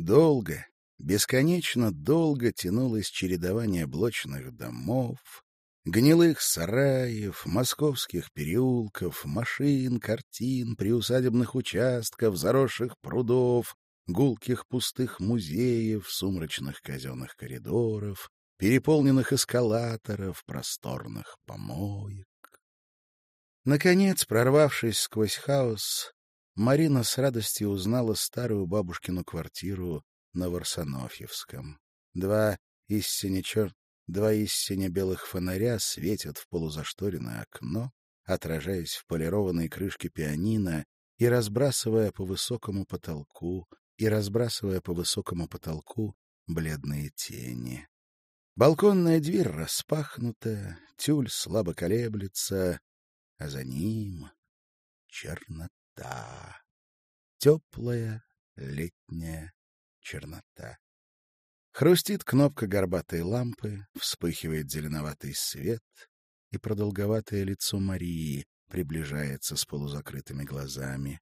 Долго, бесконечно долго тянулось чередование блочных домов, гнилых сараев, московских переулков, машин, картин, приусадебных участков, заросших прудов, гулких пустых музеев, сумрачных казенных коридоров, переполненных эскалаторов, просторных помоек. Наконец, прорвавшись сквозь хаос, Марина с радостью узнала старую бабушкину квартиру на Варсонофьевском. Два истине чер... Два истине белых фонаря светят в полузашторенное окно, отражаясь в полированной крышке пианино и разбрасывая по высокому потолку и разбрасывая по высокому потолку бледные тени. Балконная дверь распахнута, тюль слабо колеблется, а за ним чернота. Теплая летняя чернота. Хрустит кнопка горбатой лампы, вспыхивает зеленоватый свет, и продолговатое лицо Марии приближается с полузакрытыми глазами.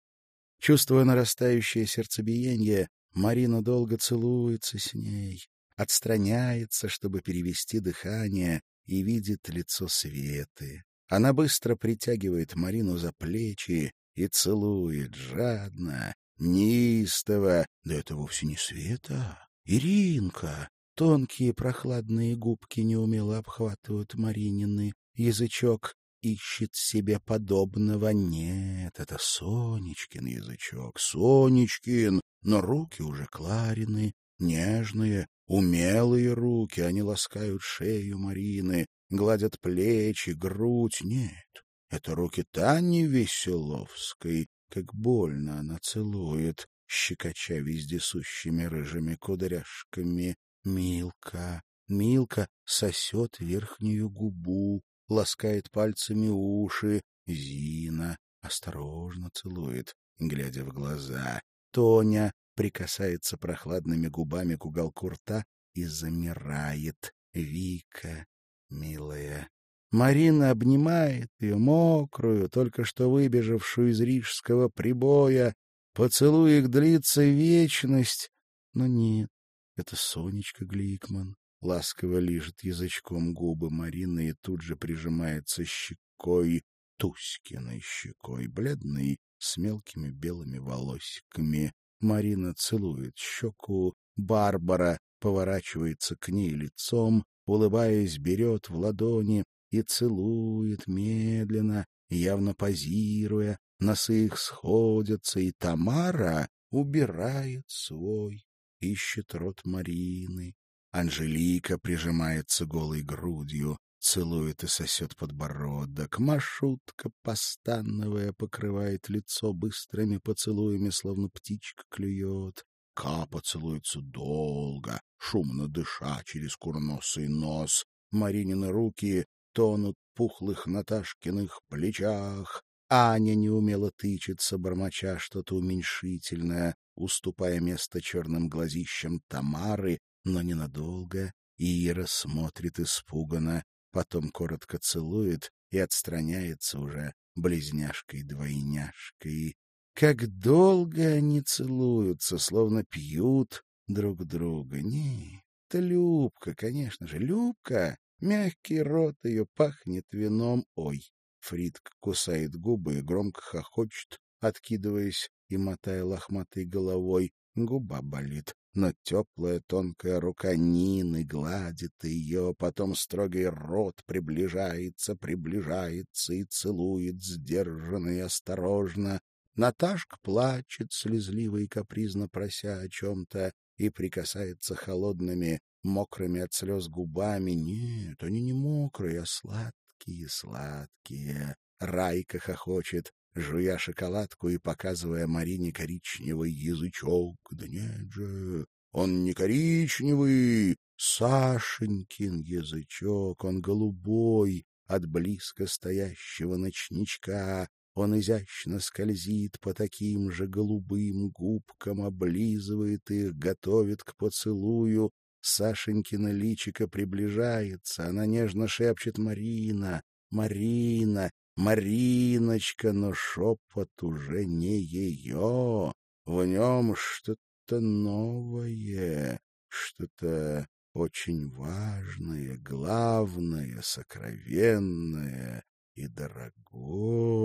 Чувствуя нарастающее сердцебиение, Марина долго целуется с ней, отстраняется, чтобы перевести дыхание, и видит лицо Светы. Она быстро притягивает Марину за плечи и целует жадно, неистово. Да это вовсе не Света, Иринка. Тонкие прохладные губки неумело обхватывают Маринины язычок, ищет себе подобного. Нет, это Сонечкин язычок, Сонечкин, но руки уже Кларины, нежные, умелые руки, они ласкают шею Марины, гладят плечи, грудь. Нет, это руки Тани Веселовской, как больно она целует, щекоча вездесущими рыжими кудряшками. Милка, Милка сосет верхнюю губу, ласкает пальцами уши. Зина осторожно целует, глядя в глаза. Тоня прикасается прохладными губами к уголку рта и замирает. Вика, милая. Марина обнимает ее, мокрую, только что выбежавшую из рижского прибоя. Поцелуй их длится вечность. Но нет, это Сонечка Гликман ласково лижет язычком губы Марины и тут же прижимается щекой, Туськиной щекой, бледной, с мелкими белыми волосиками. Марина целует щеку, Барбара поворачивается к ней лицом, улыбаясь, берет в ладони и целует медленно, явно позируя, носы их сходятся, и Тамара убирает свой, ищет рот Марины, Анжелика прижимается голой грудью, целует и сосет подбородок. Машутка, постановая, покрывает лицо быстрыми поцелуями, словно птичка клюет. Капа целуется долго, шумно дыша через курносый нос. Маринины руки тонут пухлых Наташкиных плечах. Аня неумело тычется, бормоча что-то уменьшительное, уступая место черным глазищам Тамары, но ненадолго. Ира смотрит испуганно, потом коротко целует и отстраняется уже близняшкой-двойняшкой. Как долго они целуются, словно пьют друг друга. Нет, это Любка, конечно же, Любка. Мягкий рот ее пахнет вином. Ой, Фридка кусает губы и громко хохочет, откидываясь и мотая лохматой головой. Губа болит но теплая тонкая рука Нины гладит ее, потом строгий рот приближается, приближается и целует сдержанно и осторожно. Наташка плачет, слезливо и капризно прося о чем-то, и прикасается холодными, мокрыми от слез губами. Нет, они не мокрые, а сладкие, сладкие. Райка хохочет, жуя шоколадку и показывая Марине коричневый язычок. Да нет же, он не коричневый, Сашенькин язычок, он голубой, от близко стоящего ночничка. Он изящно скользит по таким же голубым губкам, облизывает их, готовит к поцелую. Сашенькина личико приближается, она нежно шепчет «Марина! Марина! Мариночка, но шепот уже не ее. В нем что-то новое, что-то очень важное, главное, сокровенное и дорогое.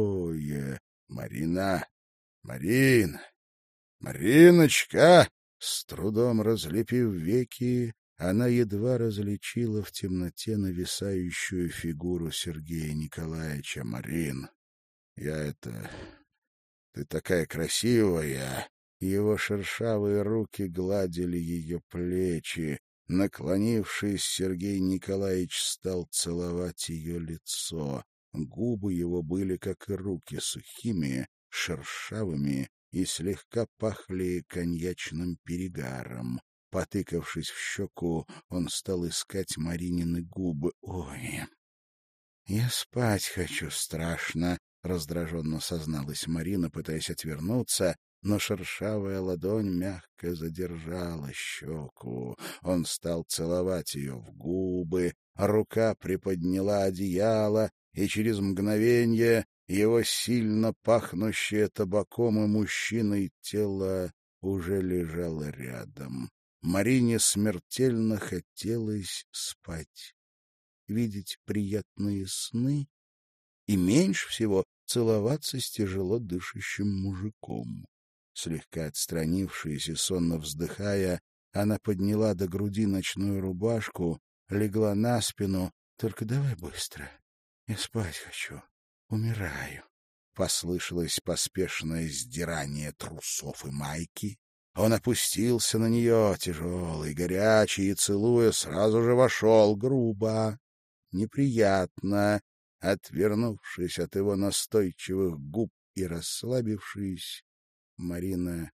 Марина, Марин, Мариночка! С трудом разлепив веки, она едва различила в темноте нависающую фигуру Сергея Николаевича. Марин, я это... Ты такая красивая! Его шершавые руки гладили ее плечи. Наклонившись, Сергей Николаевич стал целовать ее лицо. Губы его были, как и руки, сухими, шершавыми и слегка пахли коньячным перегаром. Потыкавшись в щеку, он стал искать Маринины губы. «Ой, я спать хочу страшно», — раздраженно созналась Марина, пытаясь отвернуться, но шершавая ладонь мягко задержала щеку. Он стал целовать ее в губы, рука приподняла одеяло, и через мгновение его сильно пахнущее табаком и мужчиной тело уже лежало рядом. Марине смертельно хотелось спать, видеть приятные сны и меньше всего целоваться с тяжело дышащим мужиком. Слегка отстранившись и сонно вздыхая, она подняла до груди ночную рубашку, легла на спину. — Только давай быстро. Я спать хочу. Умираю. Послышалось поспешное сдирание трусов и майки. Он опустился на нее, тяжелый, горячий, и, целуя, сразу же вошел грубо, неприятно, отвернувшись от его настойчивых губ и расслабившись, Марина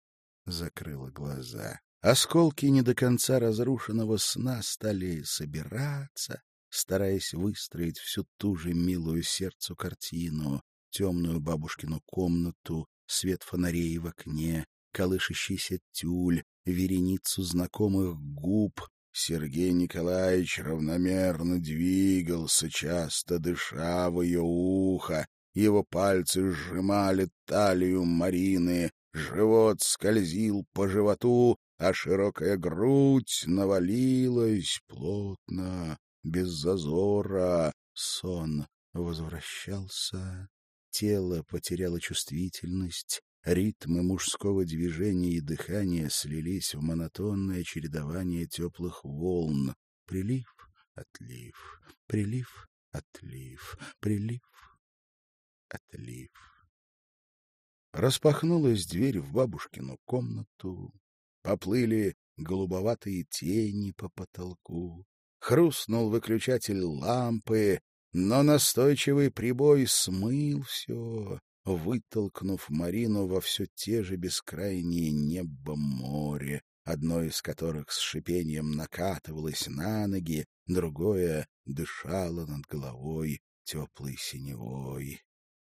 закрыла глаза. Осколки не до конца разрушенного сна стали собираться, стараясь выстроить всю ту же милую сердцу картину, темную бабушкину комнату, свет фонарей в окне, колышащийся тюль, вереницу знакомых губ. Сергей Николаевич равномерно двигался, часто дыша в ее ухо. Его пальцы сжимали талию Марины, живот скользил по животу, а широкая грудь навалилась плотно, без зазора. Сон возвращался, тело потеряло чувствительность, ритмы мужского движения и дыхания слились в монотонное чередование теплых волн. Прилив, отлив, прилив, отлив, прилив, отлив. Распахнулась дверь в бабушкину комнату. Поплыли голубоватые тени по потолку. Хрустнул выключатель лампы, но настойчивый прибой смыл все, вытолкнув Марину во все те же бескрайние небо море, одно из которых с шипением накатывалось на ноги, другое дышало над головой теплой синевой.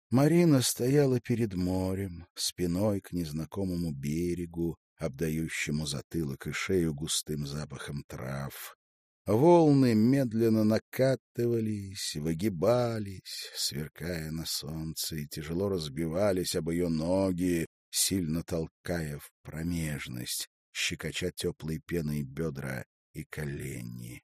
Марина стояла перед морем, спиной к незнакомому берегу, обдающему затылок и шею густым запахом трав. Волны медленно накатывались, выгибались, сверкая на солнце, и тяжело разбивались об ее ноги, сильно толкая в промежность, щекоча теплой пеной бедра и колени.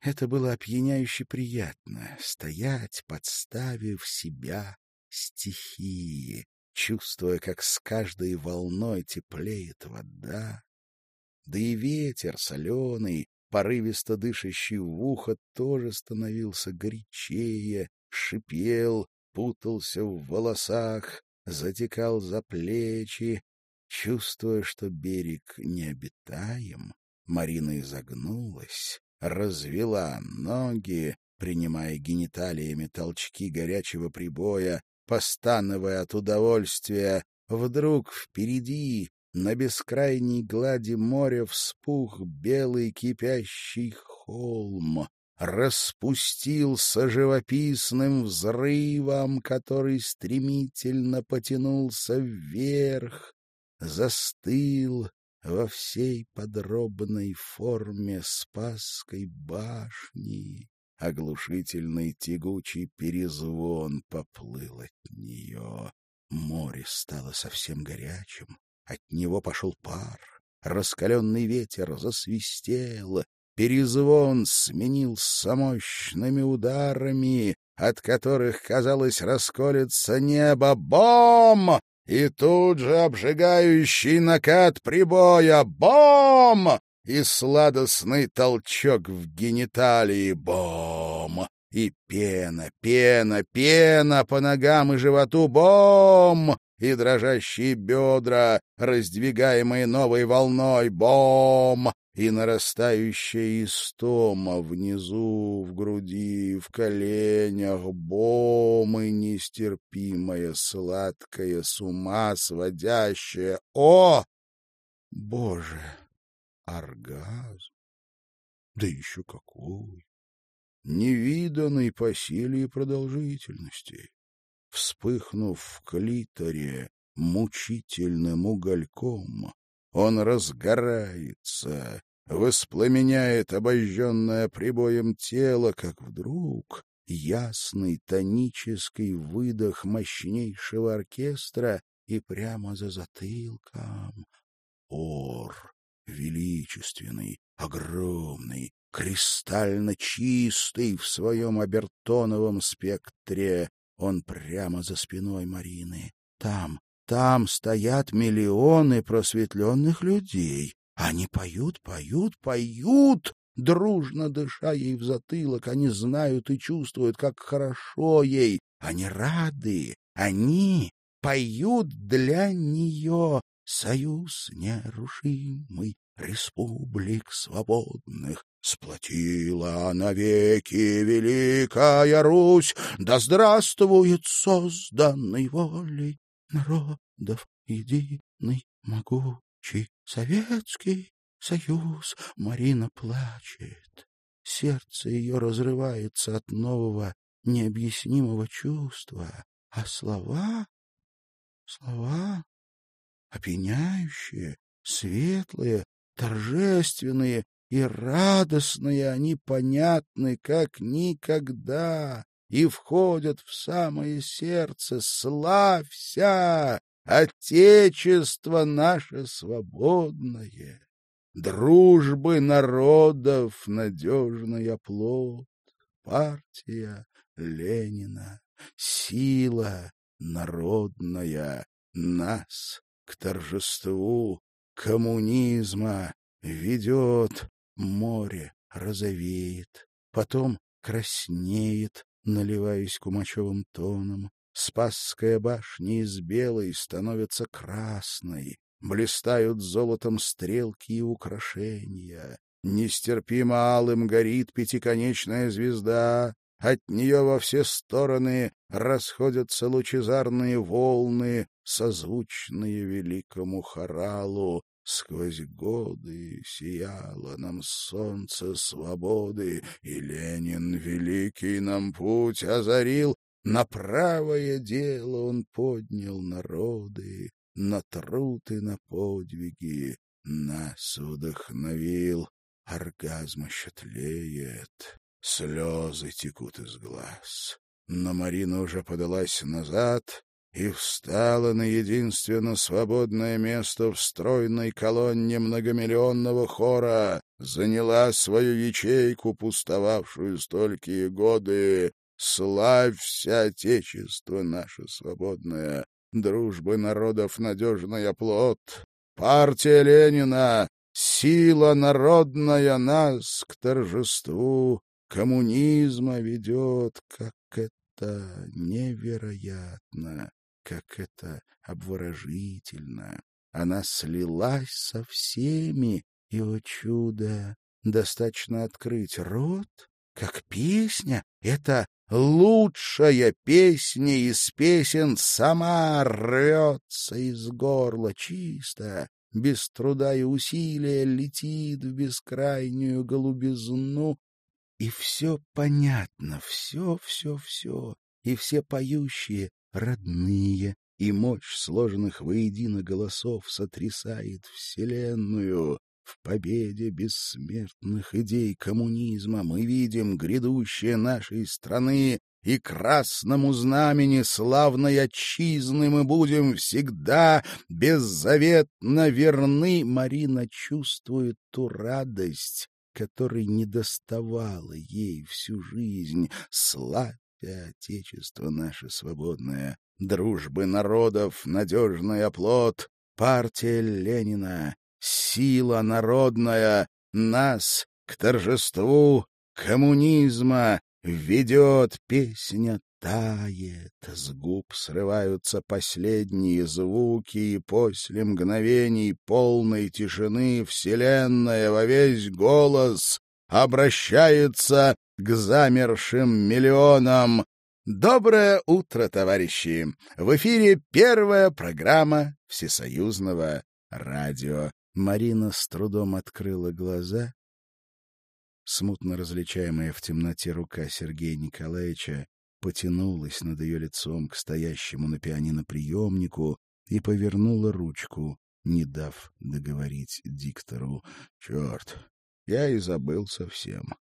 Это было опьяняюще приятно — стоять, подставив себя стихии, чувствуя, как с каждой волной теплеет вода. Да и ветер соленый, порывисто дышащий в ухо, тоже становился горячее, шипел, путался в волосах, затекал за плечи. Чувствуя, что берег необитаем, Марина изогнулась, развела ноги, принимая гениталиями толчки горячего прибоя, постановая от удовольствия, вдруг впереди, на бескрайней глади моря, вспух белый кипящий холм, распустился живописным взрывом, который стремительно потянулся вверх, застыл во всей подробной форме Спасской башни. Оглушительный тягучий перезвон поплыл от нее. Море стало совсем горячим, от него пошел пар, раскаленный ветер засвистел, перезвон сменился мощными ударами, от которых, казалось, расколется небо. Бом! И тут же обжигающий накат прибоя. Бом! И сладостный толчок в гениталии. Бом! И пена, пена, пена по ногам и животу. Бом! И дрожащие бедра, раздвигаемые новой волной. Бом! и нарастающая истома внизу, в груди, в коленях, бом и нестерпимая, сладкая, с ума сводящая. О! Боже! Оргазм! Да еще какой! Невиданный по силе и продолжительности. Вспыхнув в клиторе мучительным угольком, он разгорается, воспламеняет обожженное прибоем тело, как вдруг ясный тонический выдох мощнейшего оркестра и прямо за затылком ор величественный, огромный, кристально чистый в своем обертоновом спектре. Он прямо за спиной Марины. Там, там стоят миллионы просветленных людей. Они поют, поют, поют, дружно дыша ей в затылок. Они знают и чувствуют, как хорошо ей. Они рады. Они поют для нее. Союз нерушимый республик свободных сплотила навеки Великая Русь, да здравствует созданный волей народов единый, могучий Советский Союз. Марина плачет. Сердце ее разрывается от нового, необъяснимого чувства. А слова... Слова опьяняющие, светлые, торжественные и радостные, они понятны, как никогда и входят в самое сердце. Славься, Отечество наше свободное, дружбы народов надежный оплот, партия Ленина, сила народная нас к торжеству коммунизма ведет, море розовеет, потом краснеет, наливаясь кумачевым тоном. Спасская башня из белой становится красной, блистают золотом стрелки и украшения. Нестерпимо алым горит пятиконечная звезда, от нее во все стороны расходятся лучезарные волны, созвучные великому хоралу, Сквозь годы сияло нам солнце свободы, И Ленин великий нам путь озарил. На правое дело он поднял народы, На труд и на подвиги нас вдохновил. Оргазм ощетлеет, слезы текут из глаз. Но Марина уже подалась назад, и встала на единственно свободное место в стройной колонне многомиллионного хора, заняла свою ячейку, пустовавшую столькие годы. Славься, Отечество наше свободное, дружбы народов надежный оплот, партия Ленина, сила народная нас к торжеству! Коммунизма ведет, как это невероятно как это обворожительно! Она слилась со всеми, и, о чудо, достаточно открыть рот, как песня. Это лучшая песня из песен сама рвется из горла чисто, без труда и усилия летит в бескрайнюю голубизну, и все понятно, все, все, все, и все поющие родные, и мощь сложенных воедино голосов сотрясает Вселенную. В победе бессмертных идей коммунизма мы видим грядущее нашей страны и красному знамени славной отчизны мы будем всегда беззаветно верны. Марина чувствует ту радость, которой недоставала ей всю жизнь. Славя Отечество наше свободное, дружбы народов надежный оплот, партия Ленина, сила народная нас к торжеству коммунизма ведет. Песня тает, с губ срываются последние звуки, и после мгновений полной тишины Вселенная во весь голос обращается к замершим миллионам. Доброе утро, товарищи! В эфире первая программа Всесоюзного радио. Марина с трудом открыла глаза. Смутно различаемая в темноте рука Сергея Николаевича потянулась над ее лицом к стоящему на пианино приемнику и повернула ручку, не дав договорить диктору. Черт, я и забыл совсем.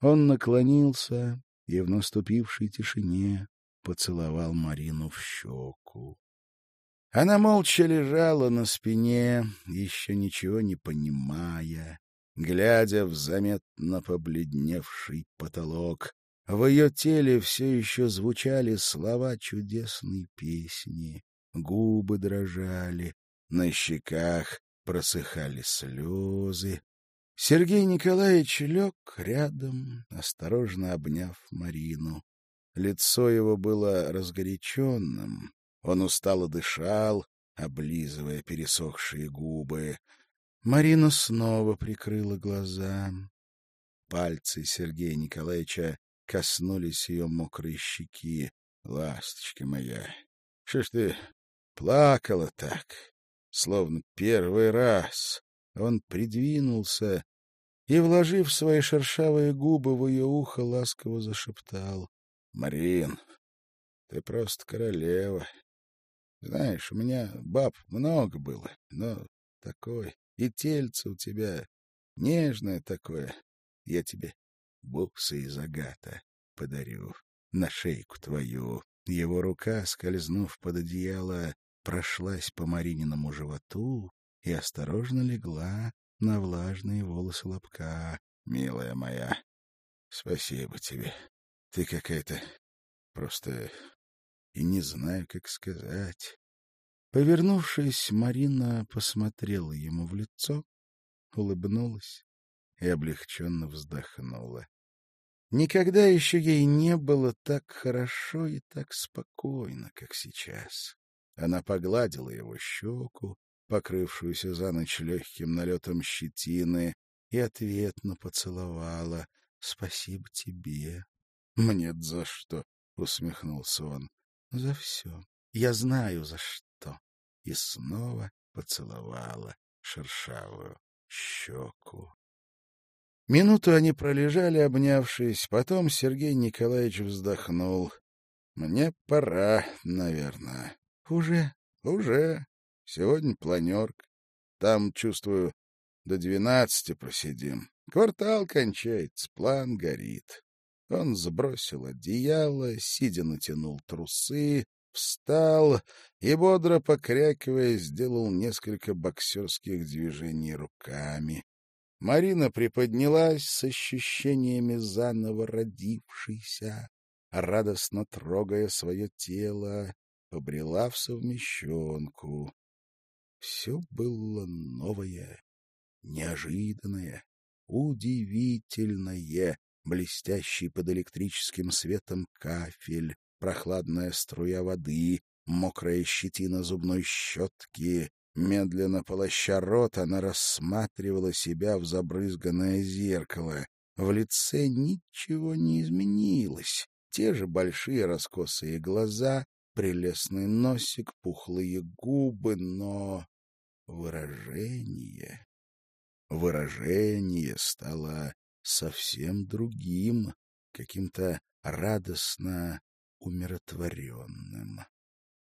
Он наклонился и в наступившей тишине поцеловал Марину в щеку. Она молча лежала на спине, еще ничего не понимая, глядя в заметно побледневший потолок. В ее теле все еще звучали слова чудесной песни, губы дрожали, на щеках просыхали слезы. Сергей Николаевич лег рядом, осторожно обняв Марину. Лицо его было разгоряченным, он устало дышал, облизывая пересохшие губы. Марина снова прикрыла глаза. Пальцы Сергея Николаевича коснулись ее мокрой щеки. — Ласточка моя, что ж ты плакала так, словно первый раз? Он придвинулся и, вложив свои шершавые губы в ее ухо, ласково зашептал. — Марин, ты просто королева. Знаешь, у меня баб много было, но такой, и тельце у тебя нежное такое. Я тебе бусы из агата подарю на шейку твою. Его рука, скользнув под одеяло, прошлась по Марининому животу и осторожно легла на влажные волосы лобка. Милая моя, спасибо тебе. Ты какая-то просто и не знаю, как сказать. Повернувшись, Марина посмотрела ему в лицо, улыбнулась и облегченно вздохнула. Никогда еще ей не было так хорошо и так спокойно, как сейчас. Она погладила его щеку, покрывшуюся за ночь легким налетом щетины, и ответно поцеловала. — Спасибо тебе. — Мне за что? — усмехнулся он. — За все. Я знаю, за что. И снова поцеловала шершавую щеку. Минуту они пролежали, обнявшись. Потом Сергей Николаевич вздохнул. — Мне пора, наверное. — Уже? — Уже. Сегодня планерка. Там, чувствую, до двенадцати просидим. Квартал кончается, план горит. Он сбросил одеяло, сидя натянул трусы, встал и, бодро покрякивая, сделал несколько боксерских движений руками. Марина приподнялась с ощущениями заново родившейся, радостно трогая свое тело, побрела в совмещенку. Все было новое, неожиданное, удивительное, блестящий под электрическим светом кафель, прохладная струя воды, мокрая щетина зубной щетки. Медленно полоща рот, она рассматривала себя в забрызганное зеркало. В лице ничего не изменилось. Те же большие раскосые глаза, прелестный носик, пухлые губы, но выражение... Выражение стало совсем другим, каким-то радостно умиротворенным.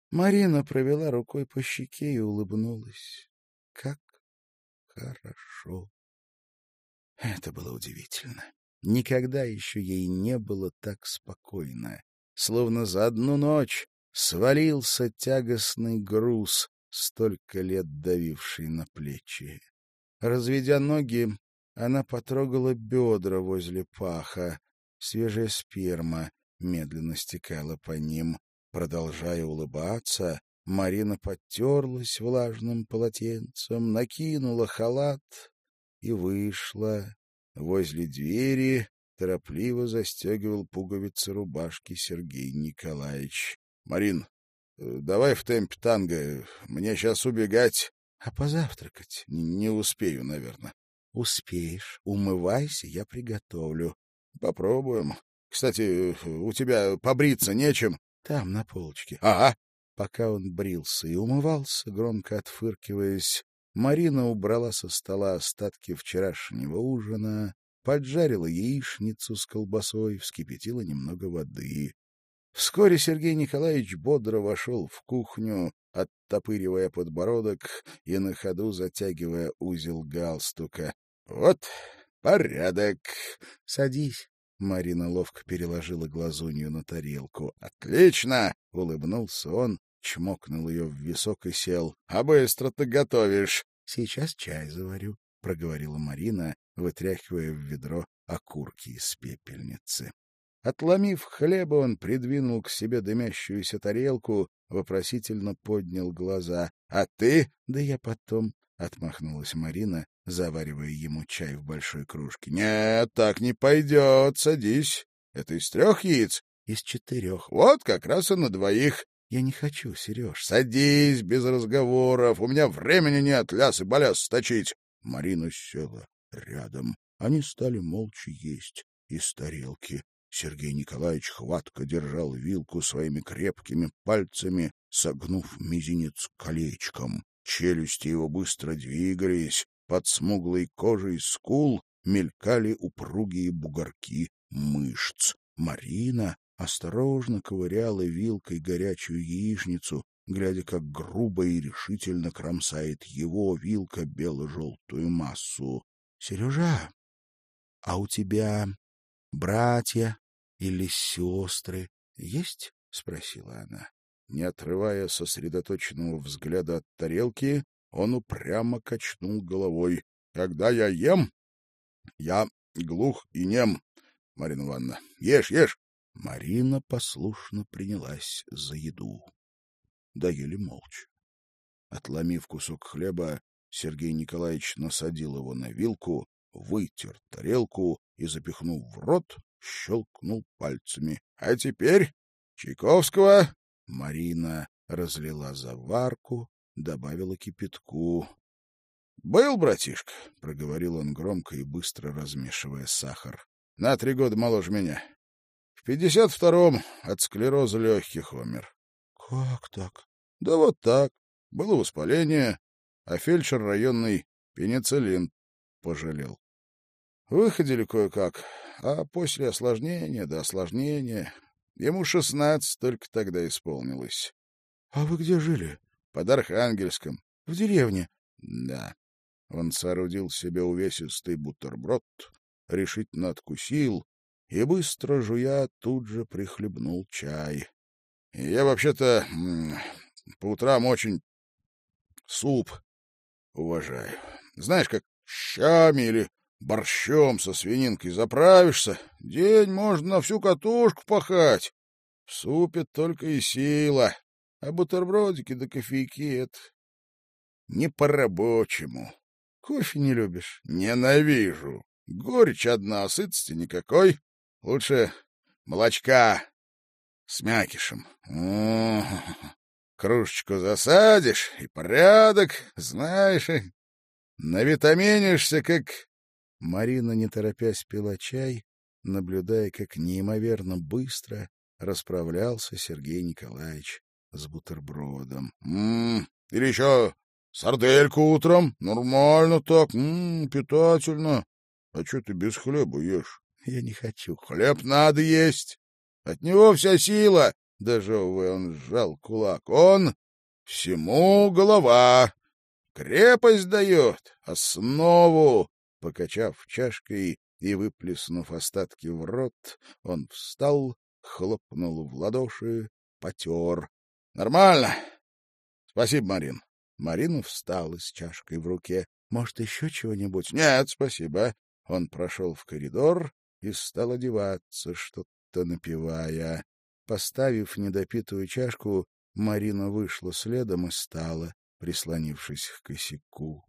Марина провела рукой по щеке и улыбнулась. Как хорошо! Это было удивительно. Никогда еще ей не было так спокойно. словно за одну ночь, свалился тягостный груз, столько лет давивший на плечи. Разведя ноги, она потрогала бедра возле паха. Свежая сперма медленно стекала по ним. Продолжая улыбаться, Марина подтерлась влажным полотенцем, накинула халат и вышла. Возле двери торопливо застегивал пуговицы рубашки Сергей Николаевич. — Марин, давай в темпе танго. Мне сейчас убегать. — А позавтракать? — Не успею, наверное. — Успеешь. Умывайся, я приготовлю. — Попробуем. Кстати, у тебя побриться нечем? — Там, на полочке. — Ага. Пока он брился и умывался, громко отфыркиваясь, Марина убрала со стола остатки вчерашнего ужина, поджарила яичницу с колбасой, вскипятила немного воды. Вскоре Сергей Николаевич бодро вошел в кухню, оттопыривая подбородок и на ходу затягивая узел галстука. — Вот порядок. — Садись. Марина ловко переложила глазунью на тарелку. — Отлично! — улыбнулся он, чмокнул ее в висок и сел. — А быстро ты готовишь. — Сейчас чай заварю, — проговорила Марина, вытряхивая в ведро окурки из пепельницы. Отломив хлеба, он придвинул к себе дымящуюся тарелку, вопросительно поднял глаза. — А ты? — Да я потом, — отмахнулась Марина, заваривая ему чай в большой кружке. — Нет, так не пойдет, садись. Это из трех яиц? — Из четырех. — Вот как раз и на двоих. — Я не хочу, Сереж. — Садись, без разговоров. У меня времени нет лясы-баляс сточить. Марина села рядом. Они стали молча есть из тарелки. Сергей Николаевич хватко держал вилку своими крепкими пальцами, согнув мизинец колечком. Челюсти его быстро двигались, под смуглой кожей скул мелькали упругие бугорки мышц. Марина осторожно ковыряла вилкой горячую яичницу, глядя, как грубо и решительно кромсает его вилка бело-желтую массу. — Сережа, а у тебя братья или сестры есть? — спросила она. Не отрывая сосредоточенного взгляда от тарелки, он упрямо качнул головой. — Когда я ем, я глух и нем, Марина Ивановна. Ешь, ешь! Марина послушно принялась за еду. Доели молча. Отломив кусок хлеба, Сергей Николаевич насадил его на вилку, вытер тарелку и, запихнув в рот, щелкнул пальцами. — А теперь Чайковского! Марина разлила заварку, добавила кипятку. — Был, братишка, — проговорил он громко и быстро размешивая сахар. — На три года моложе меня. В пятьдесят втором от склероза легких умер. — Как так? — Да вот так. Было воспаление, а фельдшер районный пенициллин пожалел. Выходили кое-как, а после осложнения да осложнения ему шестнадцать только тогда исполнилось. — А вы где жили? — Под Архангельском. — В деревне? — Да. Он соорудил себе увесистый бутерброд, решительно откусил и, быстро жуя, тут же прихлебнул чай. — Я вообще-то по утрам очень суп уважаю. Знаешь, как щами или борщом со свининкой заправишься, день можно на всю катушку пахать. В супе только и сила, а бутербродики да кофейки — это не по-рабочему. Кофе не любишь? Ненавижу. Горечь одна, а сытости никакой. Лучше молочка с мякишем. О, кружечку засадишь, и порядок, знаешь, навитаминишься, как Марина, не торопясь, пила чай, наблюдая, как неимоверно быстро расправлялся Сергей Николаевич с бутербродом. «М -м, или еще сардельку утром? Нормально так, м -м, питательно. А что ты без хлеба ешь? Я не хочу. Хлеб надо есть. От него вся сила. Дожевывая, он сжал кулак. Он всему голова. Крепость дает, основу. Покачав чашкой и выплеснув остатки в рот, он встал, хлопнул в ладоши, потер. — Нормально. Спасибо, Марин. Марина встала с чашкой в руке. — Может, еще чего-нибудь? — Нет, спасибо. Он прошел в коридор и стал одеваться, что-то напевая. Поставив недопитую чашку, Марина вышла следом и стала, прислонившись к косяку.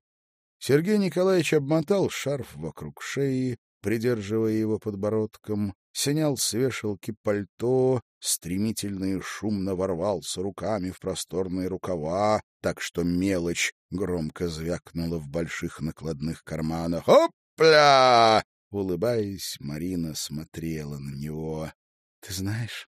Сергей Николаевич обмотал шарф вокруг шеи, придерживая его подбородком, снял с вешалки пальто, стремительно и шумно ворвался руками в просторные рукава, так что мелочь громко звякнула в больших накладных карманах. «Опля!» Улыбаясь, Марина смотрела на него. — Ты знаешь,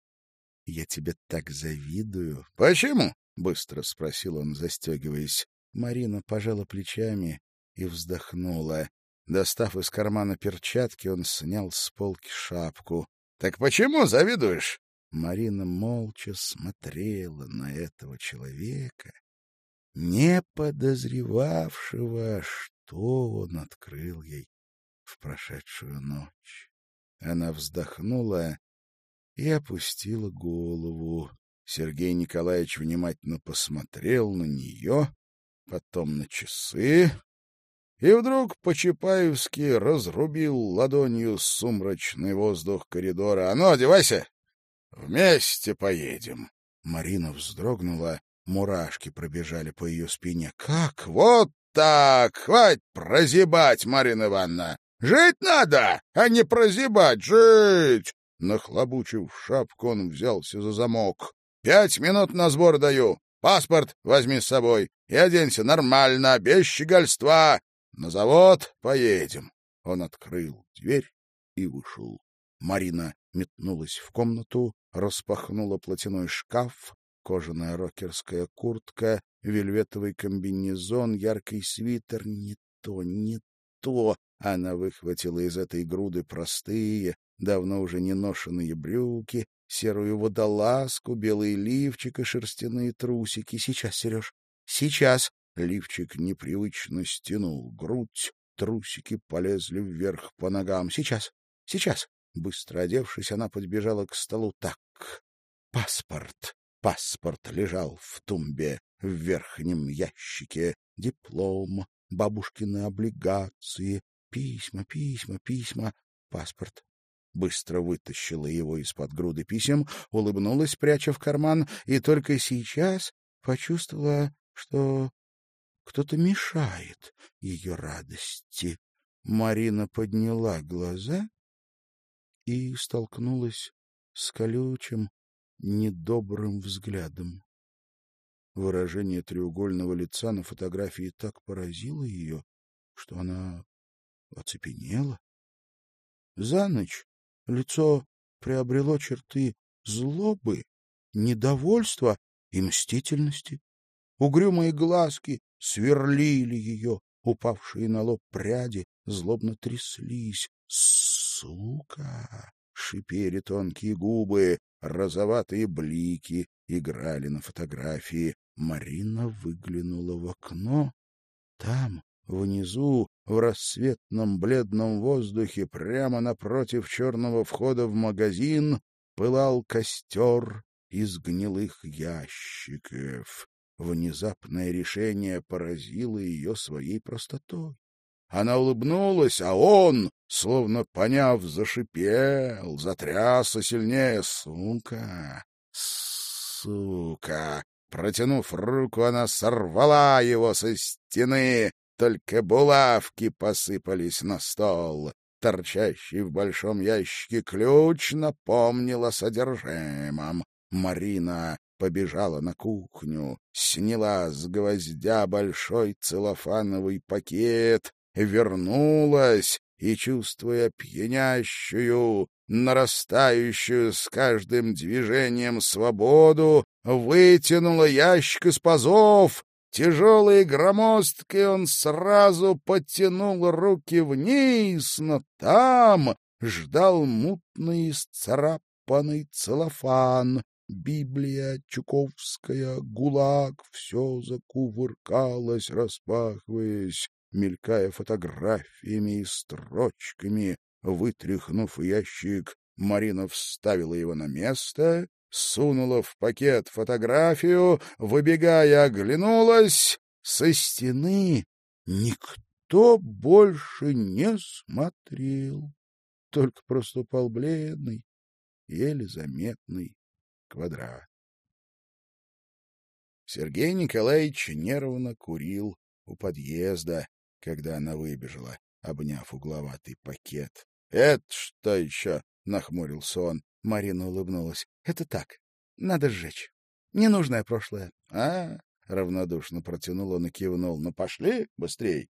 я тебе так завидую. — Почему? — быстро спросил он, застегиваясь. Марина пожала плечами и вздохнула. Достав из кармана перчатки, он снял с полки шапку. — Так почему завидуешь? Марина молча смотрела на этого человека, не подозревавшего, что он открыл ей в прошедшую ночь. Она вздохнула и опустила голову. Сергей Николаевич внимательно посмотрел на нее, потом на часы, и вдруг по-чапаевски разрубил ладонью сумрачный воздух коридора. — А ну, одевайся! Вместе поедем! Марина вздрогнула, мурашки пробежали по ее спине. — Как? Вот так! Хватит прозябать, Марина Ивановна! Жить надо, а не прозябать! Жить! Нахлобучив шапку, он взялся за замок. — Пять минут на сбор даю. Паспорт возьми с собой и оденься нормально, без щегольства. На завод поедем. Он открыл дверь и вышел. Марина метнулась в комнату, распахнула платяной шкаф, кожаная рокерская куртка, вельветовый комбинезон, яркий свитер. Не то, не то. Она выхватила из этой груды простые, давно уже не ношенные брюки, серую водолазку, белый лифчик и шерстяные трусики. Сейчас, Сереж, сейчас. Лифчик непривычно стянул грудь, трусики полезли вверх по ногам. Сейчас, сейчас. Быстро одевшись, она подбежала к столу. Так, паспорт. Паспорт лежал в тумбе в верхнем ящике. Диплом, бабушкины облигации, письма, письма, письма, паспорт. Быстро вытащила его из-под груды писем, улыбнулась, пряча в карман, и только сейчас почувствовала, что кто-то мешает ее радости. Марина подняла глаза и столкнулась с колючим, недобрым взглядом. Выражение треугольного лица на фотографии так поразило ее, что она оцепенела. За ночь лицо приобрело черты злобы, недовольства и мстительности. Угрюмые глазки сверлили ее, упавшие на лоб пряди злобно тряслись. «Сука!» — шипели тонкие губы, розоватые блики играли на фотографии. Марина выглянула в окно. Там, внизу, в рассветном бледном воздухе, прямо напротив черного входа в магазин, пылал костер из гнилых ящиков. Внезапное решение поразило ее своей простотой. Она улыбнулась, а он, словно поняв, зашипел, затрясся сильнее. «Сука! Сука!» Протянув руку, она сорвала его со стены. Только булавки посыпались на стол. Торчащий в большом ящике ключ напомнил о содержимом. Марина побежала на кухню, сняла с гвоздя большой целлофановый пакет, вернулась и, чувствуя пьянящую, нарастающую с каждым движением свободу, вытянула ящик из пазов. Тяжелый и громоздкий он сразу подтянул руки вниз, но там ждал мутный исцарапанный целлофан, Библия Чуковская, ГУЛАГ, все закувыркалось, распахиваясь, мелькая фотографиями и строчками. Вытряхнув ящик, Марина вставила его на место, сунула в пакет фотографию, выбегая, оглянулась. Со стены никто больше не смотрел, только проступал бледный, еле заметный квадрат. Сергей Николаевич нервно курил у подъезда, когда она выбежала, обняв угловатый пакет. — Это что еще? — нахмурился он. Марина улыбнулась. — Это так. Надо сжечь. Ненужное прошлое. — А, — равнодушно протянул он и кивнул. — Ну, пошли быстрей.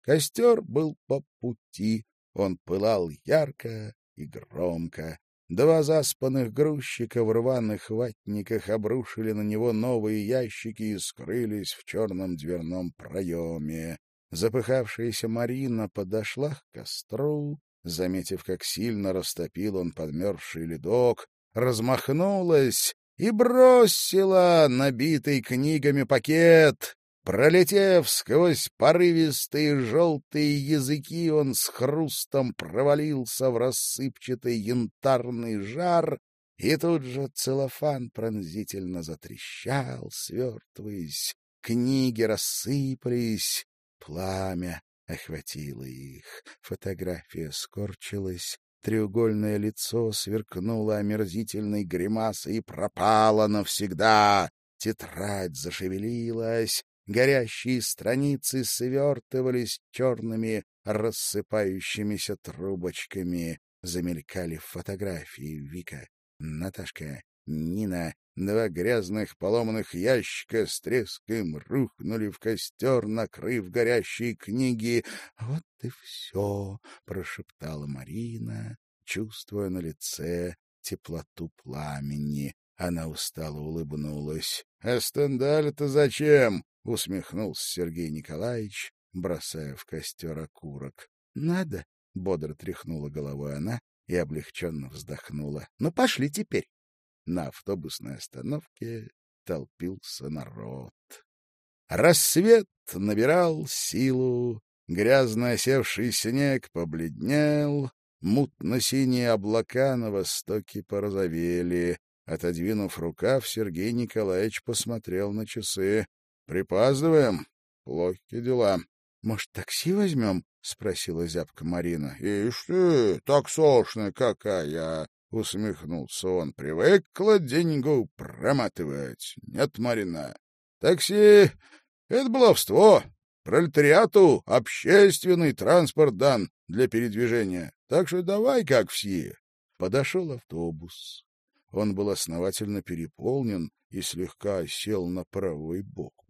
Костер был по пути. Он пылал ярко и громко. Два заспанных грузчика в рваных ватниках обрушили на него новые ящики и скрылись в черном дверном проеме. Запыхавшаяся Марина подошла к костру, заметив, как сильно растопил он подмерзший ледок, размахнулась и бросила набитый книгами пакет. Пролетев сквозь порывистые желтые языки, он с хрустом провалился в рассыпчатый янтарный жар, и тут же целлофан пронзительно затрещал, свертываясь, книги рассыпались, пламя охватило их, фотография скорчилась, треугольное лицо сверкнуло омерзительной гримасой и пропало навсегда. Тетрадь зашевелилась, горящие страницы свертывались черными рассыпающимися трубочками. Замелькали фотографии Вика, Наташка, Нина. Два грязных поломанных ящика с треском рухнули в костер, накрыв горящие книги. — Вот и все, — прошептала Марина, чувствуя на лице теплоту пламени. Она устало улыбнулась. — А стендаль-то зачем? — усмехнулся Сергей Николаевич, бросая в костер окурок. — Надо, — бодро тряхнула головой она и облегченно вздохнула. — Ну, пошли теперь. На автобусной остановке толпился народ. Рассвет набирал силу, грязно осевший снег побледнел, мутно-синие облака на востоке порозовели. Отодвинув рукав, Сергей Николаевич посмотрел на часы. — Припаздываем? Плохие дела. — Может, такси возьмем? — спросила зябка Марина. — Ишь ты, таксошная какая! — усмехнулся он. — Привыкла деньгу проматывать. Нет, Марина, такси — это баловство. Пролетариату общественный транспорт дан для передвижения. Так что давай как все. Подошел автобус. Он был основательно переполнен и слегка сел на правый бок.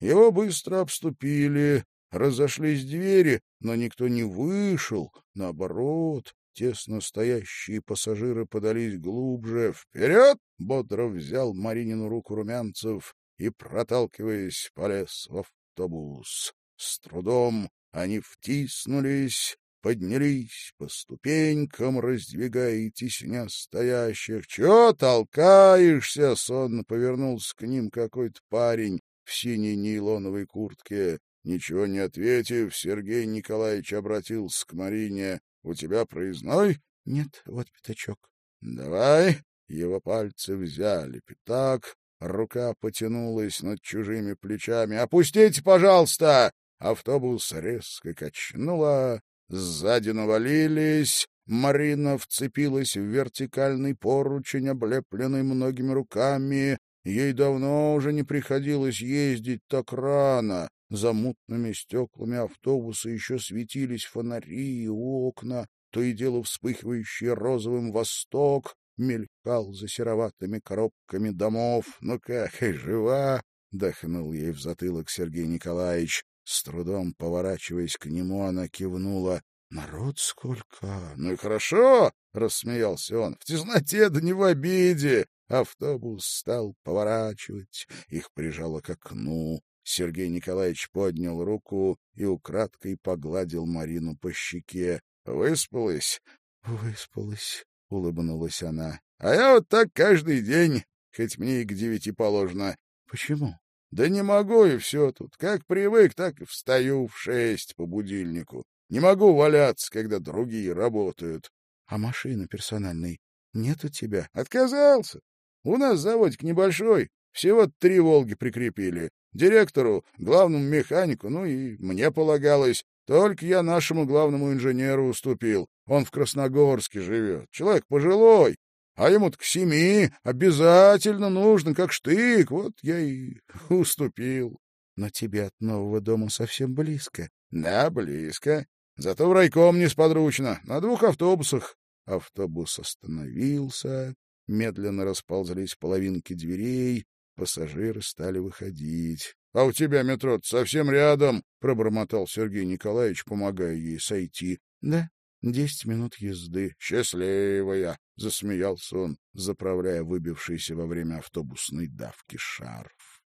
Его быстро обступили, разошлись двери, но никто не вышел. Наоборот, тесно стоящие пассажиры подались глубже. «Вперед!» — бодро взял Маринину руку Румянцев и, проталкиваясь, полез в автобус. С трудом они втиснулись, поднялись по ступенькам, раздвигая и тесня стоящих. — Чего толкаешься? — сонно повернулся к ним какой-то парень в синей нейлоновой куртке. Ничего не ответив, Сергей Николаевич обратился к Марине. — У тебя проездной? — Нет, вот пятачок. — Давай. Его пальцы взяли пятак, рука потянулась над чужими плечами. — Опустите, пожалуйста! Автобус резко качнуло, сзади навалились. Марина вцепилась в вертикальный поручень, облепленный многими руками. Ей давно уже не приходилось ездить так рано. За мутными стеклами автобуса еще светились фонари и окна, то и дело вспыхивающий розовым восток мелькал за сероватыми коробками домов. «Ну как, жива?» — дохнул ей в затылок Сергей Николаевич. С трудом поворачиваясь к нему, она кивнула. «Народ сколько!» «Ну и хорошо!» — рассмеялся он. «В тесноте да не в обиде!» Автобус стал поворачивать, их прижало к окну. Сергей Николаевич поднял руку и украдкой погладил Марину по щеке. «Выспалась?» «Выспалась», — улыбнулась она. «А я вот так каждый день, хоть мне и к девяти положено». «Почему?» «Да не могу, и все тут. Как привык, так и встаю в шесть по будильнику. Не могу валяться, когда другие работают». А машины персональной нет у тебя? Отказался. У нас заводик небольшой, всего три «Волги» прикрепили. Директору, главному механику, ну и мне полагалось. Только я нашему главному инженеру уступил. Он в Красногорске живет. Человек пожилой. А ему-то к семи обязательно нужно, как штык. Вот я и уступил. Но тебе от нового дома совсем близко. Да, близко. Зато в райком несподручно. На двух автобусах. Автобус остановился, медленно расползлись половинки дверей, пассажиры стали выходить. — А у тебя метро совсем рядом, — пробормотал Сергей Николаевич, помогая ей сойти. — Да, десять минут езды. — Счастливая, — засмеялся он, заправляя выбившийся во время автобусной давки шарф.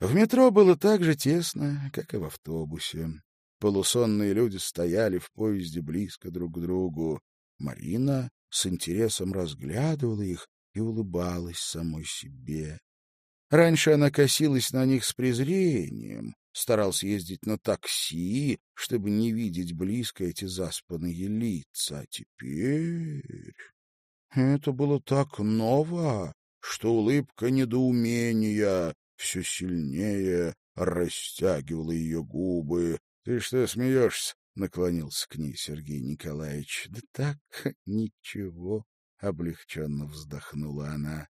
В метро было так же тесно, как и в автобусе. Полусонные люди стояли в поезде близко друг к другу. Марина с интересом разглядывала их и улыбалась самой себе. Раньше она косилась на них с презрением, старался ездить на такси, чтобы не видеть близко эти заспанные лица. А теперь это было так ново, что улыбка недоумения все сильнее растягивала ее губы, ты что смеешься? — наклонился к ней Сергей Николаевич. — Да так, ничего, — облегченно вздохнула она.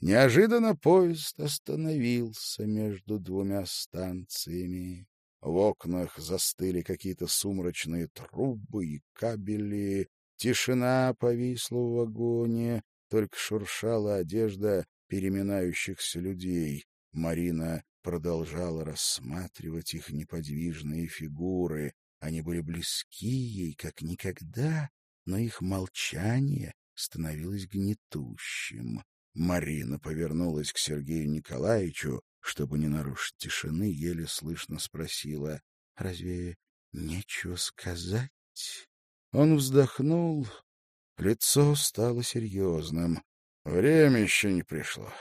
Неожиданно поезд остановился между двумя станциями. В окнах застыли какие-то сумрачные трубы и кабели. Тишина повисла в вагоне, только шуршала одежда переминающихся людей. Марина продолжала рассматривать их неподвижные фигуры. Они были близки ей, как никогда, но их молчание становилось гнетущим. Марина повернулась к Сергею Николаевичу, чтобы не нарушить тишины, еле слышно спросила, «Разве нечего сказать?» Он вздохнул, лицо стало серьезным. «Время еще не пришло.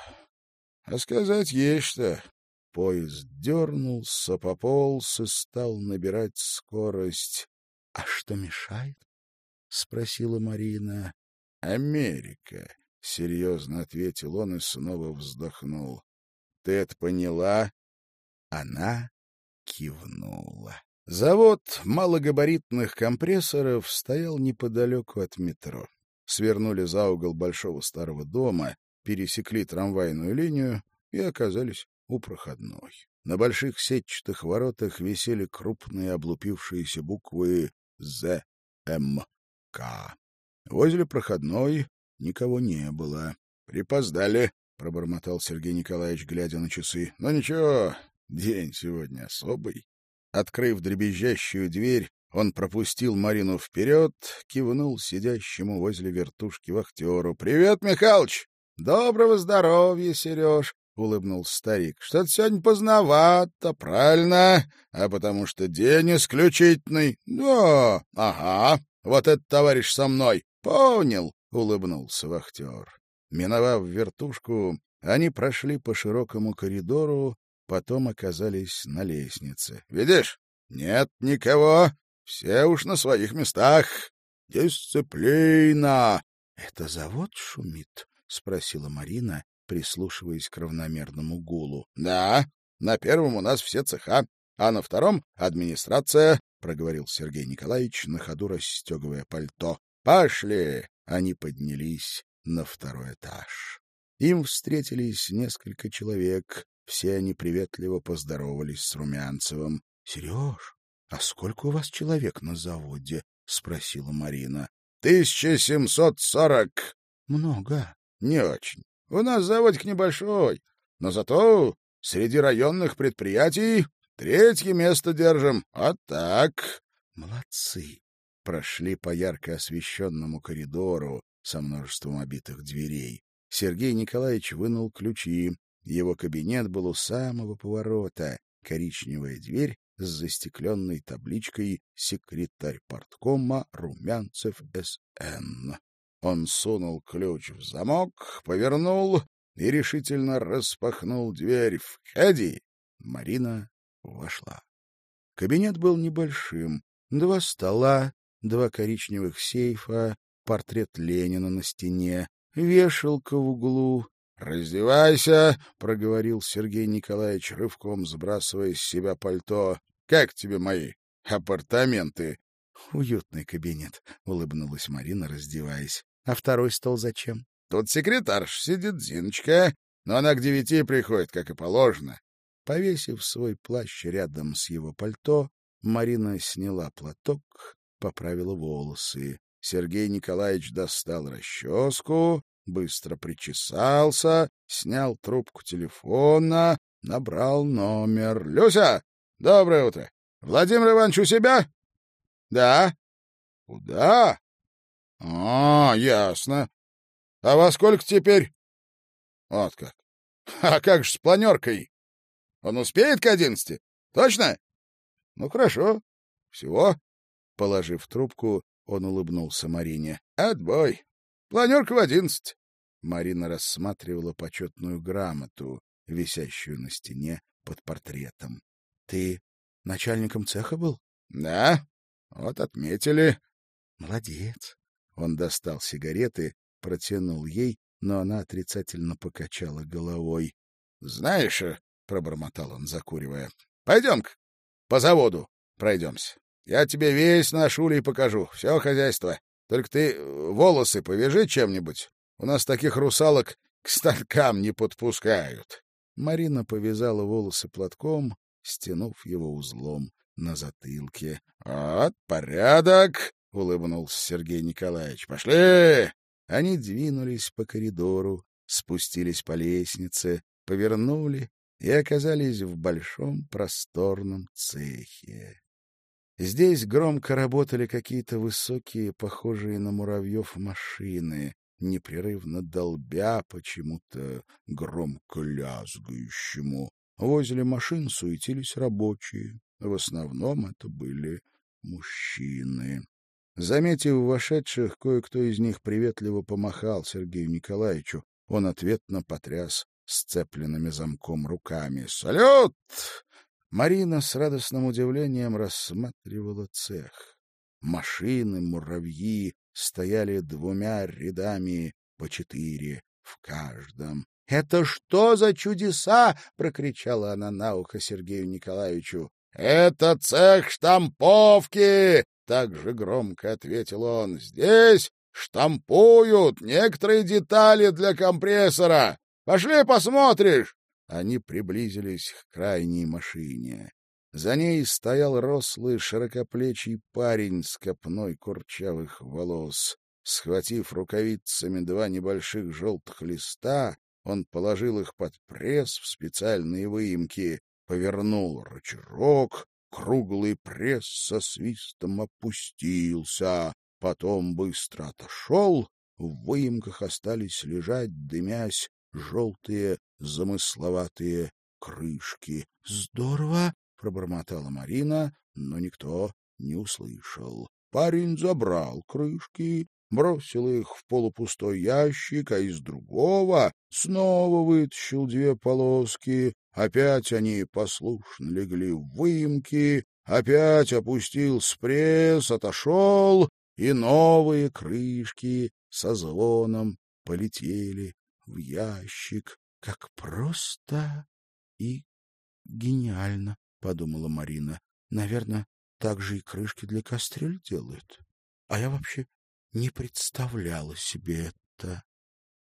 А сказать есть что. Поезд дернулся, пополз и стал набирать скорость. — А что мешает? — спросила Марина. — Америка, — серьезно ответил он и снова вздохнул. — Ты это поняла? Она кивнула. Завод малогабаритных компрессоров стоял неподалеку от метро. Свернули за угол большого старого дома, пересекли трамвайную линию и оказались у проходной. На больших сетчатых воротах висели крупные облупившиеся буквы ЗМК. Возле проходной никого не было. «Припоздали», — пробормотал Сергей Николаевич, глядя на часы. «Но ничего, день сегодня особый». Открыв дребезжащую дверь, он пропустил Марину вперед, кивнул сидящему возле вертушки вахтеру. «Привет, Михалыч! Доброго здоровья, Сереж! — улыбнулся старик. — Что-то сегодня поздновато, правильно, а потому что день исключительный. — Да, ага, вот этот товарищ со мной. Понял, — улыбнулся вахтер. Миновав вертушку, они прошли по широкому коридору, потом оказались на лестнице. — Видишь? Нет никого. Все уж на своих местах. Дисциплина. — Это завод шумит? — спросила Марина, прислушиваясь к равномерному гулу. — Да, на первом у нас все цеха, а на втором — администрация, — проговорил Сергей Николаевич, на ходу расстегивая пальто. — Пошли! Они поднялись на второй этаж. Им встретились несколько человек. Все они приветливо поздоровались с Румянцевым. — Сереж, а сколько у вас человек на заводе? — спросила Марина. — Тысяча семьсот сорок. — Много. — Не очень. У нас заводик небольшой, но зато среди районных предприятий третье место держим. А так... Молодцы. Прошли по ярко освещенному коридору со множеством обитых дверей. Сергей Николаевич вынул ключи. Его кабинет был у самого поворота. Коричневая дверь с застекленной табличкой «Секретарь порткома Румянцев С.Н.» Он сунул ключ в замок, повернул и решительно распахнул дверь. «Входи!» Марина вошла. Кабинет был небольшим. Два стола, два коричневых сейфа, портрет Ленина на стене, вешалка в углу. «Раздевайся!» — проговорил Сергей Николаевич, рывком сбрасывая с себя пальто. «Как тебе мои апартаменты?» «Уютный кабинет», — улыбнулась Марина, раздеваясь. «А второй стол зачем?» «Тут секретарш сидит, Зиночка, но она к девяти приходит, как и положено». Повесив свой плащ рядом с его пальто, Марина сняла платок, поправила волосы. Сергей Николаевич достал расческу, быстро причесался, снял трубку телефона, набрал номер. — Люся, доброе утро. Владимир Иванович у себя? — Да. — Куда? — А, ясно. А во сколько теперь? — Вот как. А как же с планеркой? Он успеет к одиннадцати? Точно? — Ну, хорошо. Всего. Положив трубку, он улыбнулся Марине. — Отбой. Планерка в одиннадцать. Марина рассматривала почетную грамоту, висящую на стене под портретом. — Ты начальником цеха был? — Да. Вот отметили. — Молодец. Он достал сигареты, протянул ей, но она отрицательно покачала головой. — Знаешь, — пробормотал он, закуривая, — пойдем-ка по заводу пройдемся. Я тебе весь наш улей покажу, все хозяйство. Только ты волосы повяжи чем-нибудь. У нас таких русалок к станкам не подпускают. Марина повязала волосы платком, стянув его узлом на затылке. — Вот, порядок! — улыбнулся Сергей Николаевич. — Пошли! Они двинулись по коридору, спустились по лестнице, повернули и оказались в большом просторном цехе. Здесь громко работали какие-то высокие, похожие на муравьев, машины, непрерывно долбя почему-то громко лязгающему. Возле машин суетились рабочие. В основном это были мужчины. Заметив вошедших, кое-кто из них приветливо помахал Сергею Николаевичу. Он ответно потряс сцепленными замком руками. «Салют!» Марина с радостным удивлением рассматривала цех. Машины, муравьи стояли двумя рядами по четыре в каждом. — Это что за чудеса? — прокричала она на ухо Сергею Николаевичу. — Это цех штамповки! — так же громко ответил он. — Здесь штампуют некоторые детали для компрессора. Пошли посмотришь. Они приблизились к крайней машине. За ней стоял рослый широкоплечий парень с копной курчавых волос. Схватив рукавицами два небольших желтых листа, он положил их под пресс в специальные выемки, повернул рычажок, круглый пресс со свистом опустился, потом быстро отошел, в выемках остались лежать, дымясь, желтые замысловатые крышки. — Здорово! — пробормотала Марина, но никто не услышал. Парень забрал крышки, бросил их в полупустой ящик, а из другого снова вытащил две полоски. Опять они послушно легли в выемки, опять опустил спресс, отошел, и новые крышки со звоном полетели в ящик. Как просто и гениально, — подумала Марина. Наверное, так же и крышки для кастрюль делают. А я вообще не представляла себе это.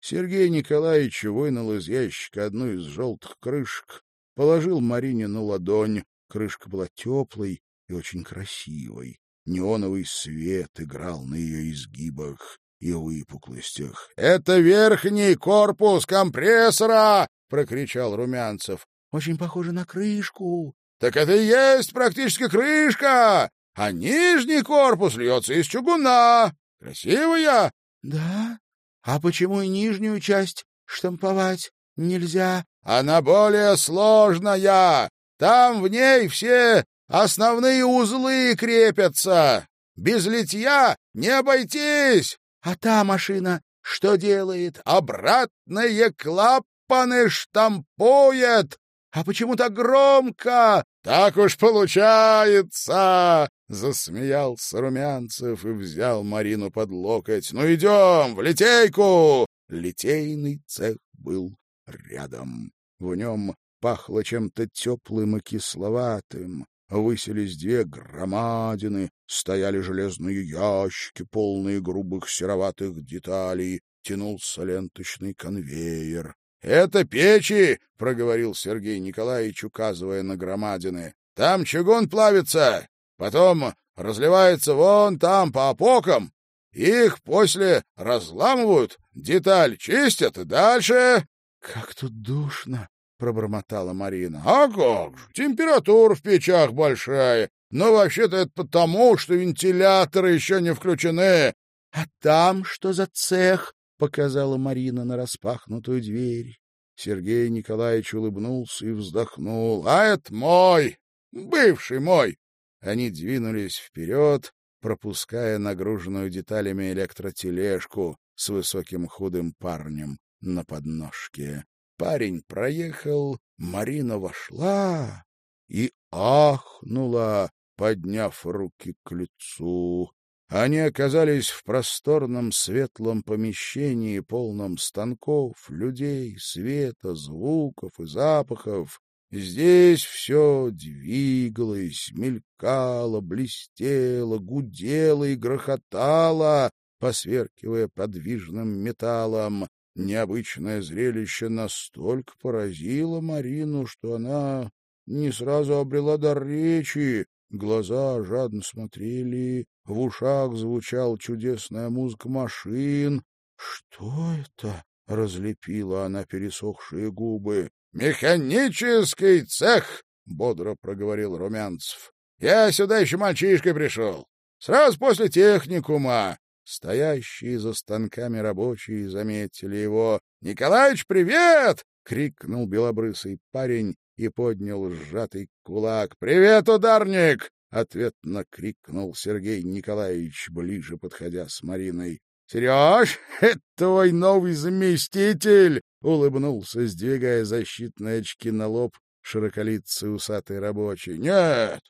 Сергей Николаевич вынул из ящика одну из желтых крышек, положил Марине на ладонь. Крышка была теплой и очень красивой. Неоновый свет играл на ее изгибах и выпуклостях. — Это верхний корпус компрессора! — прокричал Румянцев. — Очень похоже на крышку. — Так это и есть практически крышка! А нижний корпус льется из чугуна. Красивая? — Да? А почему и нижнюю часть штамповать нельзя? — Она более сложная. Там в ней все основные узлы крепятся. Без литья не обойтись. А та машина что делает? Обратные клапаны штампует. А почему так громко? Так уж получается. Засмеялся Румянцев и взял Марину под локоть. «Ну, идем, в литейку!» Литейный цех был рядом. В нем пахло чем-то теплым и кисловатым. Выселись две громадины, стояли железные ящики, полные грубых сероватых деталей, тянулся ленточный конвейер. — Это печи, — проговорил Сергей Николаевич, указывая на громадины. — Там чугун плавится, потом разливается вон там по опокам. Их после разламывают, деталь чистят и дальше... — Как тут душно! — пробормотала Марина. — А как же, температура в печах большая. Но вообще-то это потому, что вентиляторы еще не включены. — А там что за цех? — показала Марина на распахнутую дверь. Сергей Николаевич улыбнулся и вздохнул. — А это мой! Бывший мой! Они двинулись вперед, пропуская нагруженную деталями электротележку с высоким худым парнем на подножке. Парень проехал, Марина вошла и ахнула, подняв руки к лицу. Они оказались в просторном светлом помещении, полном станков, людей, света, звуков и запахов. Здесь все двигалось, мелькало, блестело, гудело и грохотало, посверкивая подвижным металлом. Необычное зрелище настолько поразило Марину, что она не сразу обрела дар речи. Глаза жадно смотрели, в ушах звучал чудесная музыка машин. «Что это?» — разлепила она пересохшие губы. «Механический цех!» — бодро проговорил Румянцев. «Я сюда еще мальчишкой пришел. Сразу после техникума». Стоящие за станками рабочие заметили его. «Николаич, привет!» — крикнул белобрысый парень и поднял сжатый кулак. «Привет, ударник!» — ответно крикнул Сергей Николаевич, ближе подходя с Мариной. «Сереж, это твой новый заместитель!» — улыбнулся, сдвигая защитные очки на лоб широколицый усатый рабочий. «Нет,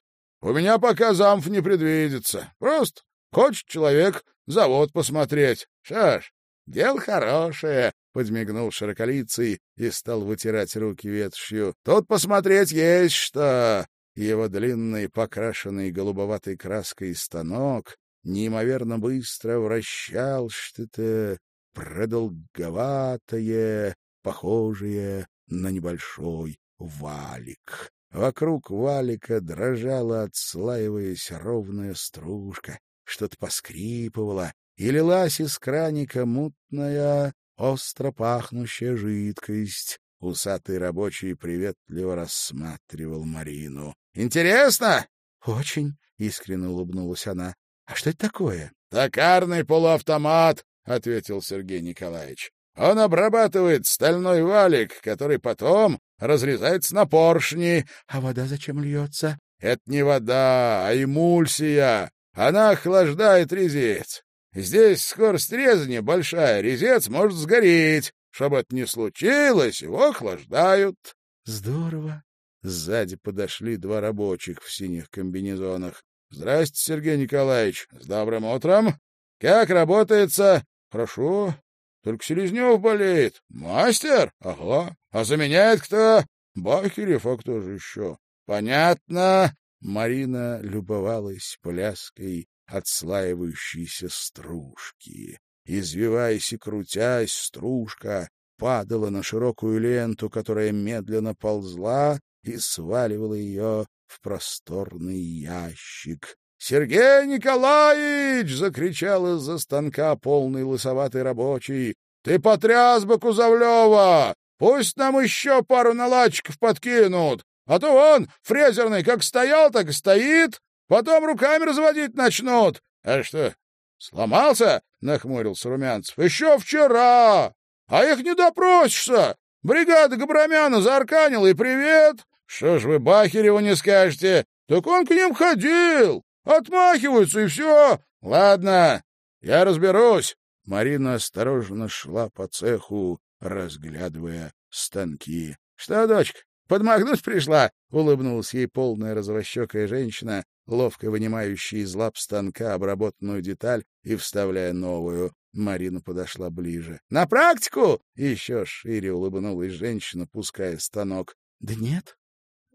у меня пока замф не предвидится. Просто хочет человек завод посмотреть. Что ж, дело хорошее!» — подмигнул широколицый и стал вытирать руки ветошью. «Тут посмотреть есть что!» Его длинный, покрашенный голубоватой краской станок неимоверно быстро вращал что-то продолговатое, похожее на небольшой валик. Вокруг валика дрожала, отслаиваясь ровная стружка, что-то поскрипывало, и лилась из краника мутная, остро пахнущая жидкость. Усатый рабочий приветливо рассматривал Марину. «Интересно?» «Очень», — искренне улыбнулась она. А что это такое? — Токарный полуавтомат, — ответил Сергей Николаевич. — Он обрабатывает стальной валик, который потом разрезается на поршни. — А вода зачем льется? — Это не вода, а эмульсия. Она охлаждает резец. Здесь скорость резания большая, резец может сгореть. Чтобы это не случилось, его охлаждают. — Здорово. Сзади подошли два рабочих в синих комбинезонах. Здрасте, Сергей Николаевич. С добрым утром. Как работается? Хорошо. Только Селезнев болеет. Мастер? Ага. А заменяет кто? Бахерев, а кто же еще? Понятно. Марина любовалась пляской отслаивающейся стружки. Извиваясь и крутясь, стружка падала на широкую ленту, которая медленно ползла и сваливала ее в просторный ящик. «Сергей Николаевич!» — закричал из-за станка полный лысоватый рабочий. «Ты потряс бы Кузовлева! Пусть нам еще пару наладчиков подкинут, а то он, фрезерный, как стоял, так и стоит, потом руками разводить начнут. А что, сломался?» — нахмурился Румянцев. «Еще вчера! А их не допросишься! Бригада Габрамяна заарканила, и привет! Что ж вы Бахереву не скажете? Так он к ним ходил. Отмахиваются, и все. Ладно, я разберусь. Марина осторожно шла по цеху, разглядывая станки. — Что, дочка, подмахнуть пришла? — улыбнулась ей полная развощекая женщина ловко вынимающий из лап станка обработанную деталь и вставляя новую. Марина подошла ближе. «На практику!» — еще шире улыбнулась женщина, пуская станок. «Да нет,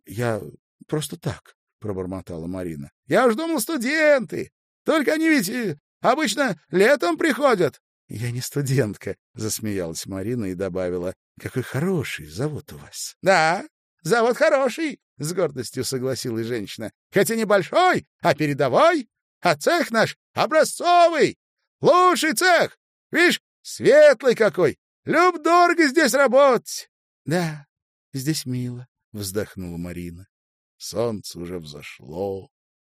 я просто так», — пробормотала Марина. «Я уж думал, студенты. Только они ведь э, обычно летом приходят». «Я не студентка», — засмеялась Марина и добавила. «Какой хороший завод у вас». «Да, завод хороший», — с гордостью согласилась женщина. «Хотя небольшой, а передовой. А цех наш образцовый. Лучший цех! Видишь, светлый какой! Люб дорого здесь работать!» «Да, здесь мило», — вздохнула Марина. Солнце уже взошло.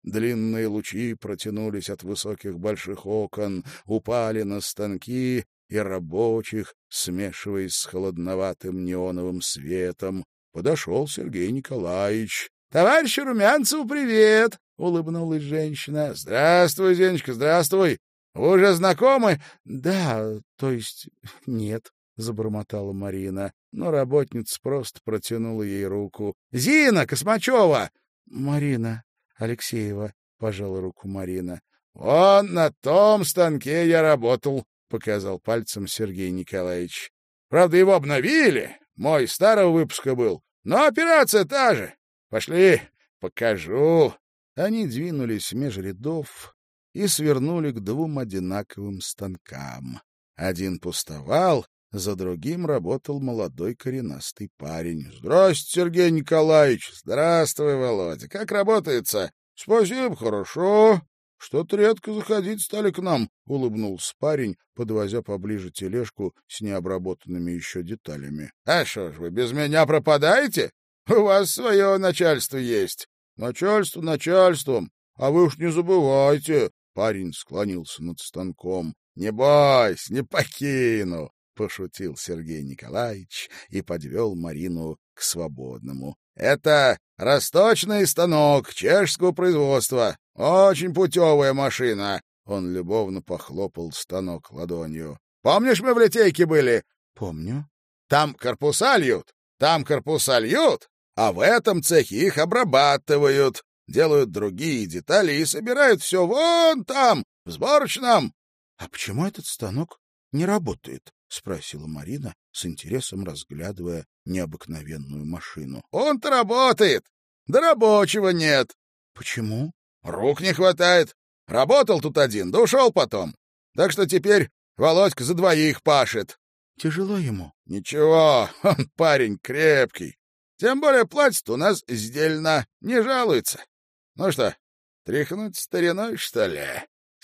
Длинные лучи протянулись от высоких больших окон, упали на станки и рабочих, смешиваясь с холодноватым неоновым светом. Подошел Сергей Николаевич. — Товарищ Румянцеву привет! — улыбнулась женщина. — Здравствуй, Зенечка, здравствуй! Вы уже знакомы? — Да, то есть нет, — забормотала Марина, но работница просто протянула ей руку. — Зина Космачева! — Марина Алексеева, — пожала руку Марина. — Вон на том станке я работал, — показал пальцем Сергей Николаевич. — Правда, его обновили, мой старого выпуска был, но операция та же. Пошли, покажу. Они двинулись меж рядов, и свернули к двум одинаковым станкам. Один пустовал, за другим работал молодой коренастый парень. — Здрасте, Сергей Николаевич! Здравствуй, Володя! Как работается? — Спасибо, хорошо. Что-то редко заходить стали к нам, — улыбнулся парень, подвозя поближе тележку с необработанными еще деталями. — А что ж вы без меня пропадаете? У вас свое начальство есть. — Начальство начальством, а вы уж не забывайте, Парень склонился над станком. — Не бойся, не покину! — пошутил Сергей Николаевич и подвел Марину к свободному. — Это расточный станок чешского производства. Очень путевая машина. Он любовно похлопал станок ладонью. — Помнишь, мы в литейке были? — Помню. — Там корпуса льют, там корпуса льют, а в этом цехе их обрабатывают делают другие детали и собирают все вон там, в сборочном. — А почему этот станок не работает? — спросила Марина, с интересом разглядывая необыкновенную машину. — Он-то работает, да рабочего нет. — Почему? — Рук не хватает. Работал тут один, да ушел потом. Так что теперь Володька за двоих пашет. — Тяжело ему? — Ничего, он парень крепкий. Тем более платит у нас сдельно, не жалуется. Ну что, тряхнуть стариной, что ли?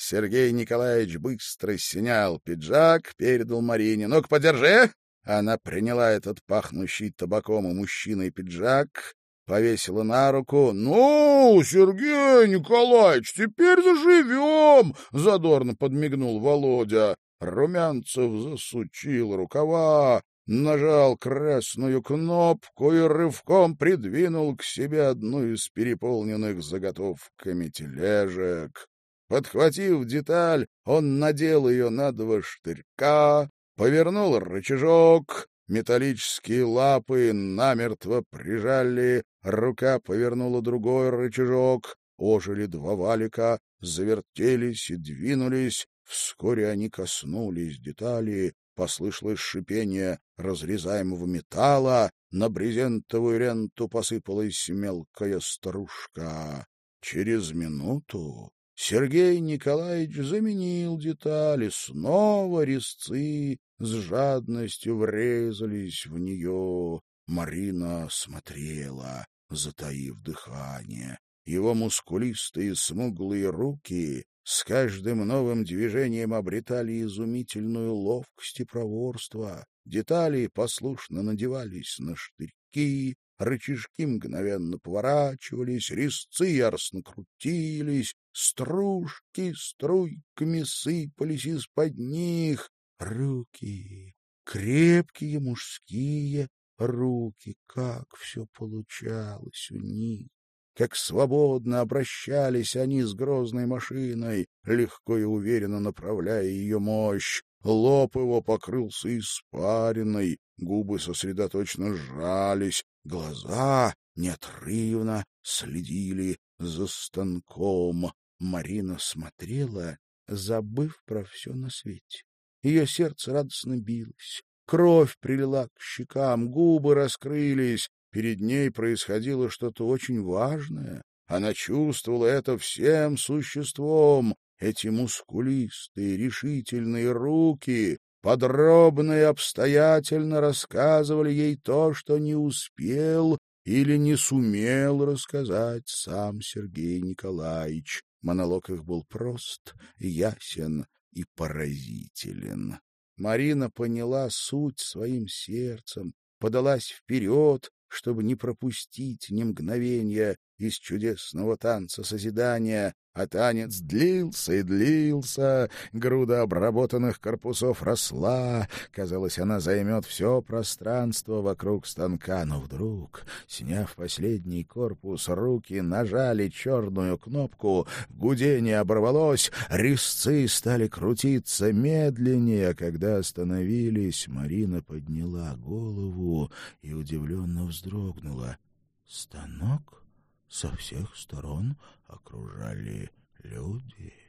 Сергей Николаевич быстро снял пиджак, передал Марине. Ну-ка, подержи! Она приняла этот пахнущий табаком и мужчиной пиджак, повесила на руку. — Ну, Сергей Николаевич, теперь заживем! — задорно подмигнул Володя. Румянцев засучил рукава, нажал красную кнопку и рывком придвинул к себе одну из переполненных заготовками тележек. Подхватив деталь, он надел ее на два штырька, повернул рычажок, металлические лапы намертво прижали, рука повернула другой рычажок, ожили два валика, завертелись и двинулись, вскоре они коснулись детали, Послышалось шипение разрезаемого металла, на брезентовую ренту посыпалась мелкая стружка. Через минуту Сергей Николаевич заменил детали, снова резцы с жадностью врезались в нее. Марина смотрела, затаив дыхание. Его мускулистые смуглые руки с каждым новым движением обретали изумительную ловкость и проворство. Детали послушно надевались на штырьки, рычажки мгновенно поворачивались, резцы яростно крутились, стружки струйками сыпались из-под них. Руки, крепкие мужские руки, как все получалось у них! как свободно обращались они с грозной машиной, легко и уверенно направляя ее мощь. Лоб его покрылся испариной, губы сосредоточенно сжались, глаза неотрывно следили за станком. Марина смотрела, забыв про все на свете. Ее сердце радостно билось. Кровь прилила к щекам, губы раскрылись. Перед ней происходило что-то очень важное. Она чувствовала это всем существом. Эти мускулистые, решительные руки подробно и обстоятельно рассказывали ей то, что не успел или не сумел рассказать сам Сергей Николаевич. Монолог их был прост, ясен и поразителен. Марина поняла суть своим сердцем, подалась вперед, чтобы не пропустить ни мгновения из чудесного танца созидания, а танец длился и длился, груда обработанных корпусов росла, казалось, она займет все пространство вокруг станка, но вдруг, сняв последний корпус, руки нажали черную кнопку, гудение оборвалось, резцы стали крутиться медленнее, когда остановились, Марина подняла голову и удивленно вздрогнула. «Станок?» Со всех сторон окружали люди.